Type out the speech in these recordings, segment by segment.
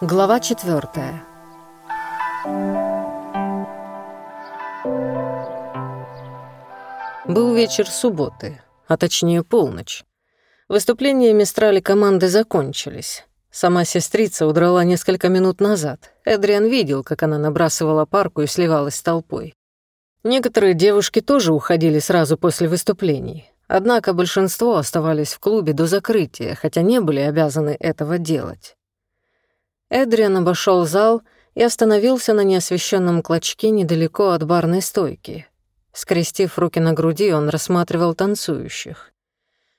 Глава четвертая. Был вечер субботы, а точнее полночь. Выступления Мистрали команды закончились. Сама сестрица удрала несколько минут назад. Эдриан видел, как она набрасывала парку и сливалась с толпой. Некоторые девушки тоже уходили сразу после выступлений. Однако большинство оставались в клубе до закрытия, хотя не были обязаны этого делать. Эдриан обошел зал и остановился на неосвещенном клочке недалеко от барной стойки. Скрестив руки на груди, он рассматривал танцующих.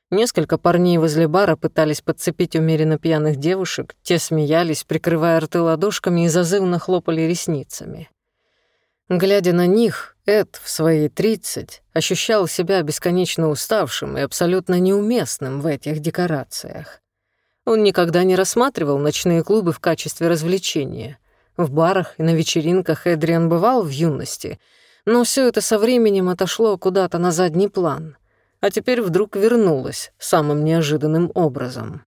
Несколько парней возле бара пытались подцепить умеренно пьяных девушек, те смеялись, прикрывая рты ладошками и зазывно хлопали ресницами. Глядя на них, Эд в свои тридцать ощущал себя бесконечно уставшим и абсолютно неуместным в этих декорациях. Он никогда не рассматривал ночные клубы в качестве развлечения. В барах и на вечеринках Эдриан бывал в юности, но все это со временем отошло куда-то на задний план — а теперь вдруг вернулась самым неожиданным образом.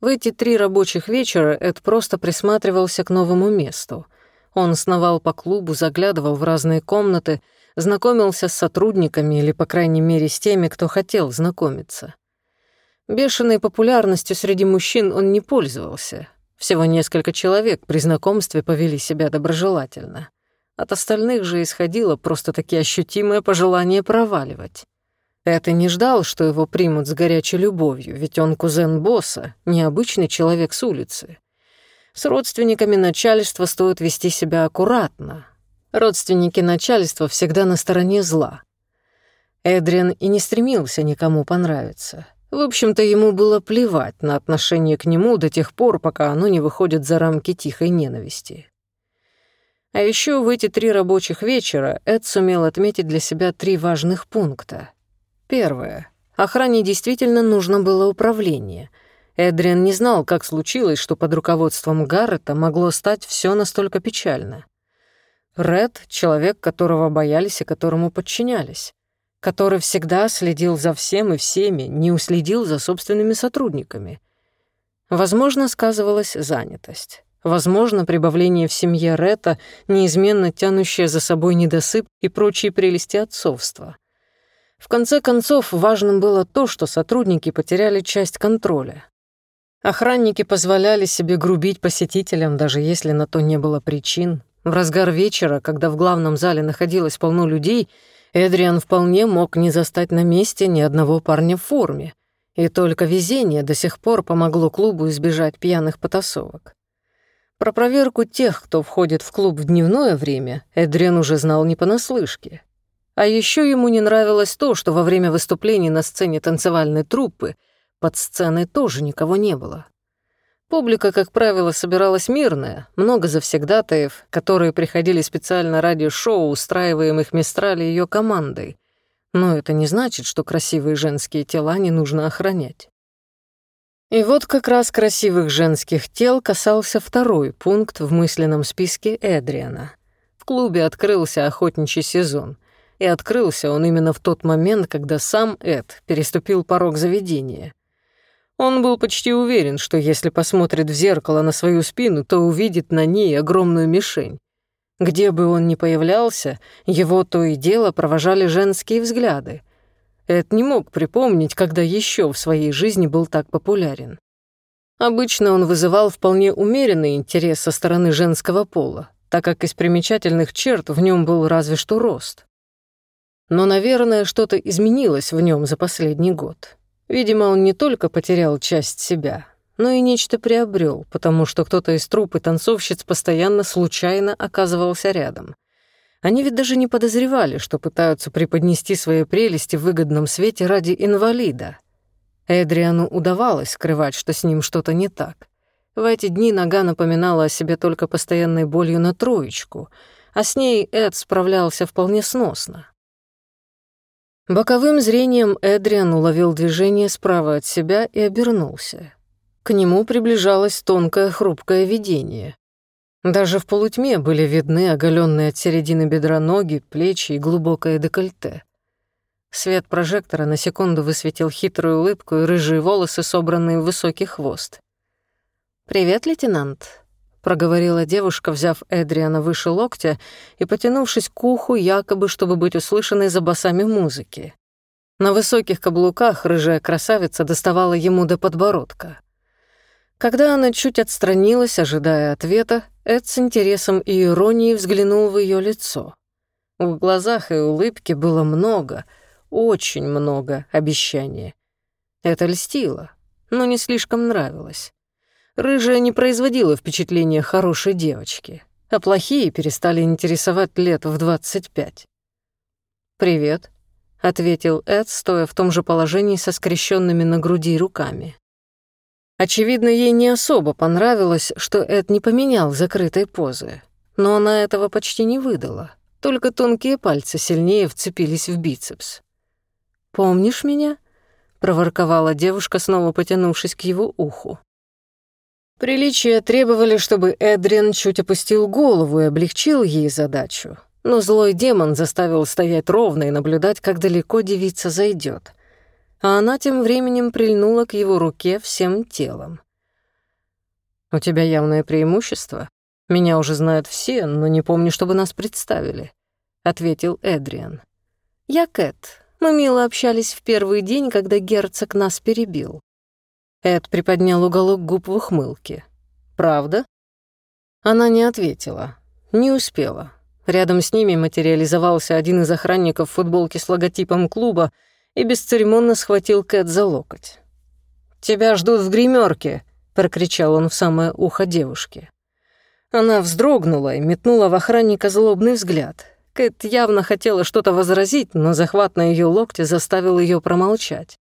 В эти три рабочих вечера Эд просто присматривался к новому месту. Он сновал по клубу, заглядывал в разные комнаты, знакомился с сотрудниками или, по крайней мере, с теми, кто хотел знакомиться. Бешеной популярностью среди мужчин он не пользовался. Всего несколько человек при знакомстве повели себя доброжелательно. От остальных же исходило просто-таки ощутимое пожелание проваливать. Это не ждал, что его примут с горячей любовью, ведь он кузен босса, необычный человек с улицы. С родственниками начальства стоит вести себя аккуратно. Родственники начальства всегда на стороне зла. Эдриан и не стремился никому понравиться. В общем-то, ему было плевать на отношение к нему до тех пор, пока оно не выходит за рамки тихой ненависти. А еще в эти три рабочих вечера Эд сумел отметить для себя три важных пункта. Первое. Охране действительно нужно было управление. Эдриан не знал, как случилось, что под руководством Гаррета могло стать все настолько печально. Ред — человек, которого боялись и которому подчинялись, который всегда следил за всем и всеми, не уследил за собственными сотрудниками. Возможно, сказывалась занятость. Возможно, прибавление в семье Ретта, неизменно тянущее за собой недосып и прочие прелести отцовства. В конце концов, важным было то, что сотрудники потеряли часть контроля. Охранники позволяли себе грубить посетителям, даже если на то не было причин. В разгар вечера, когда в главном зале находилось полно людей, Эдриан вполне мог не застать на месте ни одного парня в форме. И только везение до сих пор помогло клубу избежать пьяных потасовок. Про проверку тех, кто входит в клуб в дневное время, Эдриан уже знал не понаслышке. А еще ему не нравилось то, что во время выступлений на сцене танцевальной труппы под сценой тоже никого не было. Публика, как правило, собиралась мирная, много завсегдатаев, которые приходили специально ради шоу, устраиваемых Мистрали ее командой. Но это не значит, что красивые женские тела не нужно охранять. И вот как раз красивых женских тел касался второй пункт в мысленном списке Эдриана. В клубе открылся охотничий сезон — и открылся он именно в тот момент, когда сам Эд переступил порог заведения. Он был почти уверен, что если посмотрит в зеркало на свою спину, то увидит на ней огромную мишень. Где бы он ни появлялся, его то и дело провожали женские взгляды. Эд не мог припомнить, когда еще в своей жизни был так популярен. Обычно он вызывал вполне умеренный интерес со стороны женского пола, так как из примечательных черт в нем был разве что рост. Но, наверное, что-то изменилось в нем за последний год. Видимо, он не только потерял часть себя, но и нечто приобрел, потому что кто-то из труп танцовщиц постоянно случайно оказывался рядом. Они ведь даже не подозревали, что пытаются преподнести свои прелести в выгодном свете ради инвалида. Эдриану удавалось скрывать, что с ним что-то не так. В эти дни нога напоминала о себе только постоянной болью на троечку, а с ней Эд справлялся вполне сносно. Боковым зрением Эдриан уловил движение справа от себя и обернулся. К нему приближалось тонкое хрупкое видение. Даже в полутьме были видны оголенные от середины бедра ноги, плечи и глубокое декольте. Свет прожектора на секунду высветил хитрую улыбку и рыжие волосы, собранные в высокий хвост. «Привет, лейтенант», — проговорила девушка, взяв Эдриана выше локтя и потянувшись к уху, якобы, чтобы быть услышанной за басами музыки. На высоких каблуках рыжая красавица доставала ему до подбородка. Когда она чуть отстранилась, ожидая ответа, Эд с интересом и иронией взглянул в ее лицо. В глазах и улыбке было много, очень много обещания. Это льстило, но не слишком нравилось. Рыжая не производила впечатления хорошей девочки, а плохие перестали интересовать лет в двадцать пять. «Привет», — ответил Эд, стоя в том же положении со скрещенными на груди руками. Очевидно, ей не особо понравилось, что Эд не поменял закрытой позы, но она этого почти не выдала, только тонкие пальцы сильнее вцепились в бицепс. «Помнишь меня?» — проворковала девушка, снова потянувшись к его уху. Приличия требовали, чтобы Эдриан чуть опустил голову и облегчил ей задачу, но злой демон заставил стоять ровно и наблюдать, как далеко девица зайдет — а она тем временем прильнула к его руке всем телом. «У тебя явное преимущество. Меня уже знают все, но не помню, чтобы нас представили», — ответил Эдриан. «Я Кэт. Мы мило общались в первый день, когда герцог нас перебил». Эд приподнял уголок губ в ухмылке. «Правда?» Она не ответила. Не успела. Рядом с ними материализовался один из охранников в футболке с логотипом клуба и бесцеремонно схватил Кэт за локоть. «Тебя ждут в гримерке!» — прокричал он в самое ухо девушки. Она вздрогнула и метнула в охранника злобный взгляд. Кэт явно хотела что-то возразить, но захват на ее локте заставил ее промолчать.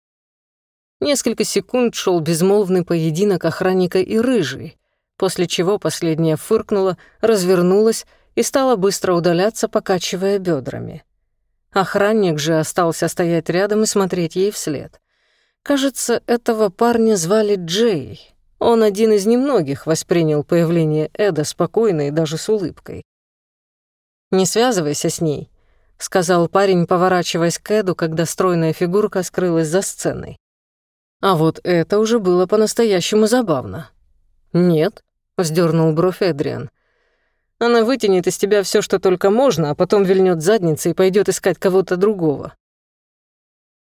Несколько секунд шел безмолвный поединок охранника и рыжий, после чего последняя фыркнула, развернулась и стала быстро удаляться, покачивая бедрами. Охранник же остался стоять рядом и смотреть ей вслед. Кажется, этого парня звали Джей. Он один из немногих воспринял появление Эда спокойно и даже с улыбкой. «Не связывайся с ней», — сказал парень, поворачиваясь к Эду, когда стройная фигурка скрылась за сценой. А вот это уже было по-настоящему забавно. «Нет», — вздернул бровь Эдриан. Она вытянет из тебя все, что только можно, а потом вильнет задницей и пойдет искать кого-то другого.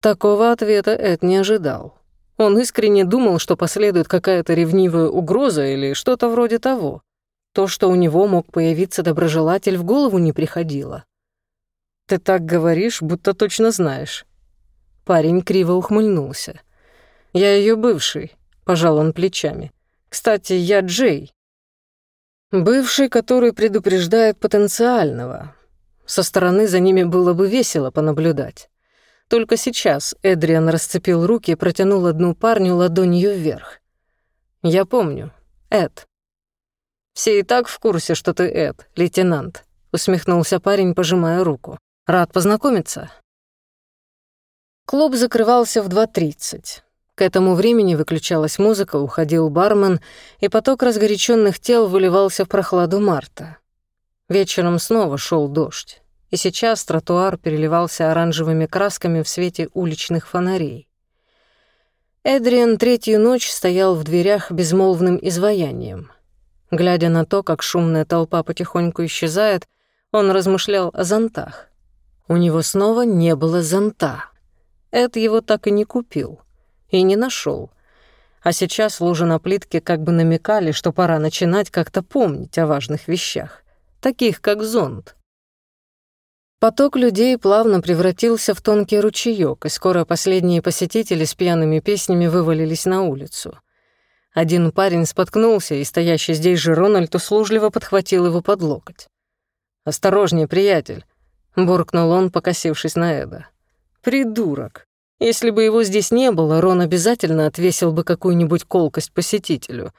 Такого ответа Эд не ожидал. Он искренне думал, что последует какая-то ревнивая угроза или что-то вроде того. То, что у него мог появиться доброжелатель, в голову не приходило. «Ты так говоришь, будто точно знаешь». Парень криво ухмыльнулся. «Я ее бывший», — пожал он плечами. «Кстати, я Джей, Бывший, который предупреждает потенциального. Со стороны за ними было бы весело понаблюдать. Только сейчас Эдриан расцепил руки и протянул одну парню ладонью вверх. «Я помню. Эд». «Все и так в курсе, что ты Эд, лейтенант», — усмехнулся парень, пожимая руку. «Рад познакомиться». Клуб закрывался в 2.30. К этому времени выключалась музыка, уходил бармен, и поток разгоряченных тел выливался в прохладу марта. Вечером снова шел дождь, и сейчас тротуар переливался оранжевыми красками в свете уличных фонарей. Эдриан третью ночь стоял в дверях безмолвным изваянием. Глядя на то, как шумная толпа потихоньку исчезает, он размышлял о зонтах. У него снова не было зонта. Эд его так и не купил и не нашел. А сейчас лужи на плитке как бы намекали, что пора начинать как-то помнить о важных вещах, таких как зонт. Поток людей плавно превратился в тонкий ручеёк, и скоро последние посетители с пьяными песнями вывалились на улицу. Один парень споткнулся, и стоящий здесь же Рональд услужливо подхватил его под локоть. «Осторожнее, приятель», — буркнул он, покосившись на Эда. «Придурок», если бы его здесь не было, Рон обязательно отвесил бы какую-нибудь колкость посетителю.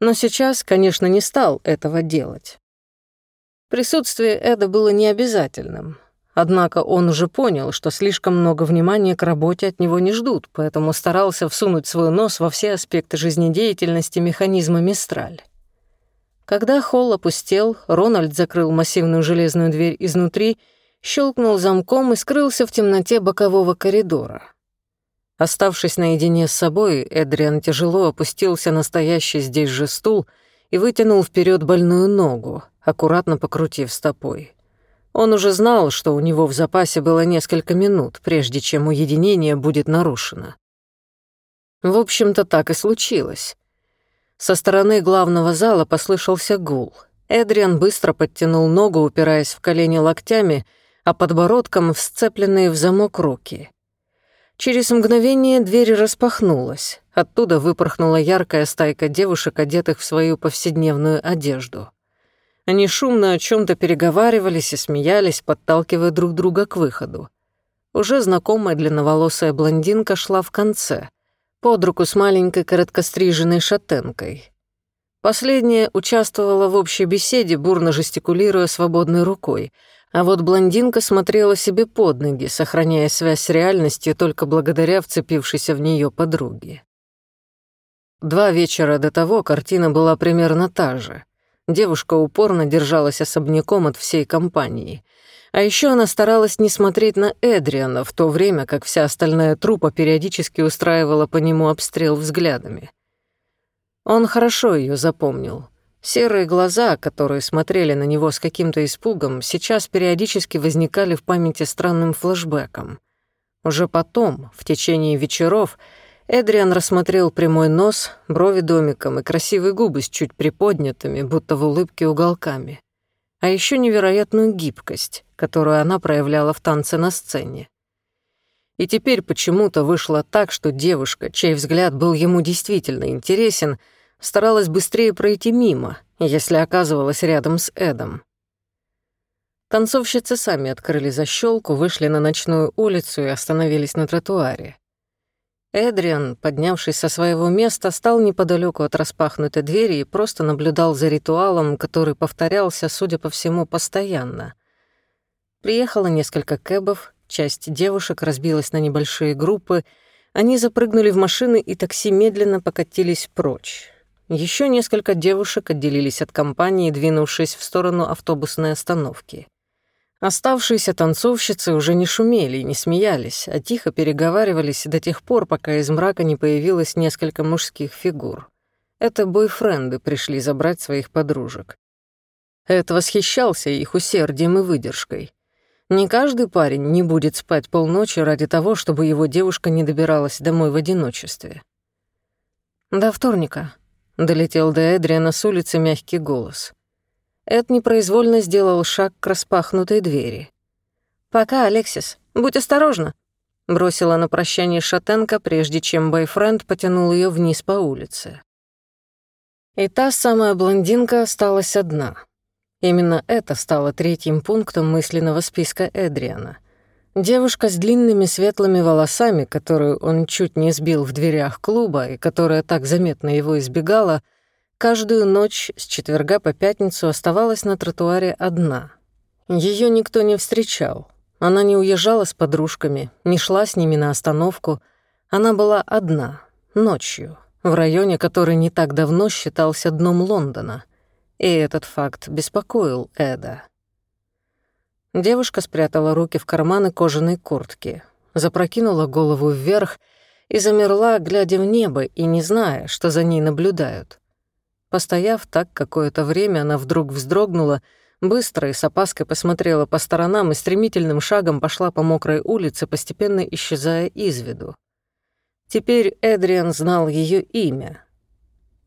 Но сейчас, конечно, не стал этого делать. Присутствие Эда было необязательным. Однако он уже понял, что слишком много внимания к работе от него не ждут, поэтому старался всунуть свой нос во все аспекты жизнедеятельности механизма «Мистраль». Когда холл опустел, Рональд закрыл массивную железную дверь изнутри щелкнул замком и скрылся в темноте бокового коридора. Оставшись наедине с собой, Эдриан тяжело опустился на стоящий здесь же стул и вытянул вперед больную ногу, аккуратно покрутив стопой. Он уже знал, что у него в запасе было несколько минут, прежде чем уединение будет нарушено. В общем-то, так и случилось. Со стороны главного зала послышался гул. Эдриан быстро подтянул ногу, упираясь в колени локтями, а подбородком в сцепленные в замок руки. Через мгновение дверь распахнулась. Оттуда выпорхнула яркая стайка девушек, одетых в свою повседневную одежду. Они шумно о чем то переговаривались и смеялись, подталкивая друг друга к выходу. Уже знакомая длинноволосая блондинка шла в конце, под руку с маленькой короткостриженной шатенкой. Последняя участвовала в общей беседе, бурно жестикулируя свободной рукой, а вот блондинка смотрела себе под ноги, сохраняя связь с реальностью только благодаря вцепившейся в нее подруге. Два вечера до того картина была примерно та же. Девушка упорно держалась особняком от всей компании. А еще она старалась не смотреть на Эдриана, в то время как вся остальная трупа периодически устраивала по нему обстрел взглядами. Он хорошо ее запомнил. Серые глаза, которые смотрели на него с каким-то испугом, сейчас периодически возникали в памяти странным флэшбэком. Уже потом, в течение вечеров, Эдриан рассмотрел прямой нос, брови домиком и красивые губы с чуть приподнятыми, будто в улыбке уголками. А еще невероятную гибкость, которую она проявляла в танце на сцене. И теперь почему-то вышло так, что девушка, чей взгляд был ему действительно интересен, — старалась быстрее пройти мимо, если оказывалась рядом с Эдом. Танцовщицы сами открыли защелку, вышли на ночную улицу и остановились на тротуаре. Эдриан, поднявшись со своего места, стал неподалеку от распахнутой двери и просто наблюдал за ритуалом, который повторялся, судя по всему, постоянно. Приехало несколько кэбов, часть девушек разбилась на небольшие группы, они запрыгнули в машины и такси медленно покатились прочь. Еще несколько девушек отделились от компании, двинувшись в сторону автобусной остановки. Оставшиеся танцовщицы уже не шумели и не смеялись, а тихо переговаривались до тех пор, пока из мрака не появилось несколько мужских фигур. Это бойфренды пришли забрать своих подружек. Эд восхищался их усердием и выдержкой. Не каждый парень не будет спать полночи ради того, чтобы его девушка не добиралась домой в одиночестве. «До вторника», Долетел до Эдриана с улицы мягкий голос. Эд непроизвольно сделал шаг к распахнутой двери. «Пока, Алексис. Будь осторожна», — бросила на прощание шатенка, прежде чем бойфренд потянул ее вниз по улице. И та самая блондинка осталась одна. Именно это стало третьим пунктом мысленного списка Эдриана. Девушка с длинными светлыми волосами, которую он чуть не сбил в дверях клуба и которая так заметно его избегала, каждую ночь с четверга по пятницу оставалась на тротуаре одна. Ее никто не встречал. Она не уезжала с подружками, не шла с ними на остановку. Она была одна, ночью, в районе, который не так давно считался дном Лондона. И этот факт беспокоил Эда. Девушка спрятала руки в карманы кожаной куртки, запрокинула голову вверх и замерла, глядя в небо и не зная, что за ней наблюдают. Постояв так какое-то время, она вдруг вздрогнула, быстро и с опаской посмотрела по сторонам и стремительным шагом пошла по мокрой улице, постепенно исчезая из виду. Теперь Эдриан знал ее имя.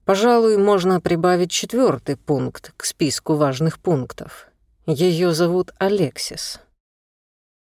Пожалуй, можно прибавить четвертый пункт к списку важных пунктов. Ее зовут Алексис.